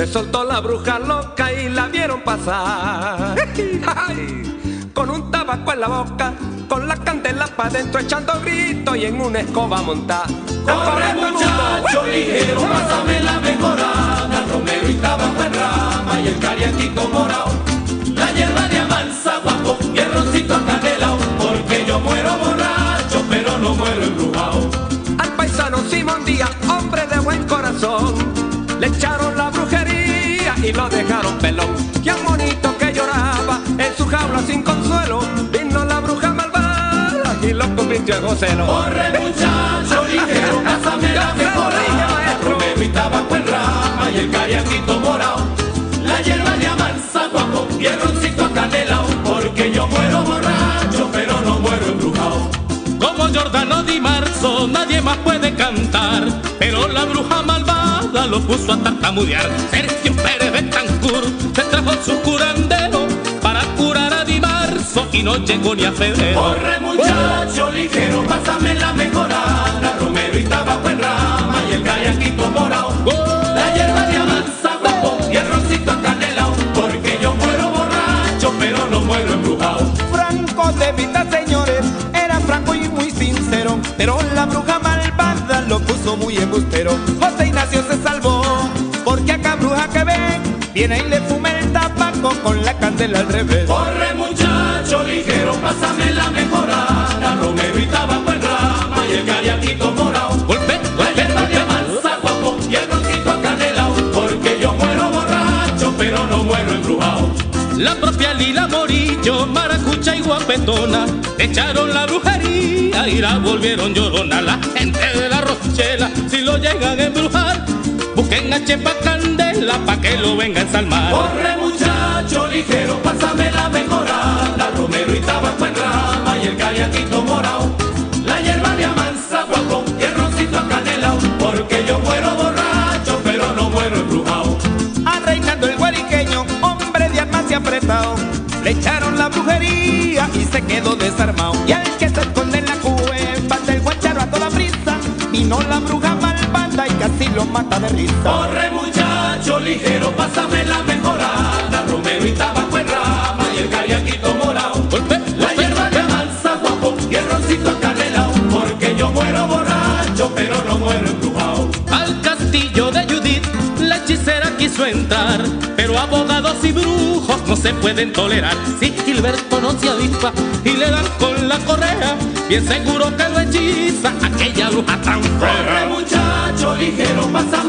Se soltó la bruja loca y la vieron pasar. Con un tabaco en la boca, con la candela para dentro echando gritos y en una escoba montada. Corre muchacho ligero, pásame la mejorada, romero y tabaco en rama y el cariaquito morado. La hierba de amansa guapo y el roncito porque yo muero borracho, pero no muero embrujado. Al paisano Simón Díaz, hombre de buen corazón, le echaron la brujería y lo dejaron pelón. Qué bonito que lloraba en su jaula sin consuelo, vino la bruja malvada y lo convirtió en Joselo. Corre muchacho ligero, pásame la mejorada, romero y tabaco en rama y el cariaquito morado. La hierba de amansa guapo y el roncito acanelao, porque yo muero borracho, pero no muero embrujado. Como Giordano Di Marzo, nadie más puede cantar, pero la bruja malvada lo puso a tartamudear. Sergio Y no llegó ni a febrero. Corre muchacho ligero, pásame la mejorada, romero y tabaco en rama y el callaquito morado. La hierba de amansa guapo y el roncito acanelao, porque yo muero borracho, pero no muero embrujado. Franco de vida, señores, era franco y muy sincero, pero la bruja malvada lo puso muy embustero. José Ignacio se salvó, porque acá bruja que ve, viene y le fuma el tabaco con la candela al revés. Corre muchacho ligero, pásame la mejorada, romero y tabaco en rama y el callaquito morado. Golpe, La hierba de amansa guapo y el roncito acanelao, porque yo muero borracho, pero no muero embrujado. La propia Lila Morillo, maracucha y guapetona, echaron la brujería y la volvieron llorona. La gente de la Rochela, si lo llegan a embrujar, busquen a Chepa Candela pa' que lo venga a ensalmar. Corre muchacho ligero, pásame la mejorada, callaquito morado. La hierba de amansa guapo y el roncito acanelao, porque yo muero borracho, pero no muero embrujado. A Reinaldo el guariqueño, hombre de armas y apretado, le echaron la brujería y se quedó desarmado. Y al que se esconde en la cueva del guacharo a toda prisa, vino la bruja malvada y casi lo mata de risa. Corre muchacho ligero, pásame la mejorada, romero y tabaco abogados y brujos no se pueden tolerar. Si Gilberto no se avispa y le dan con la correa, bien seguro que lo hechiza aquella bruja tan Corre fea. muchacho ligero, pásame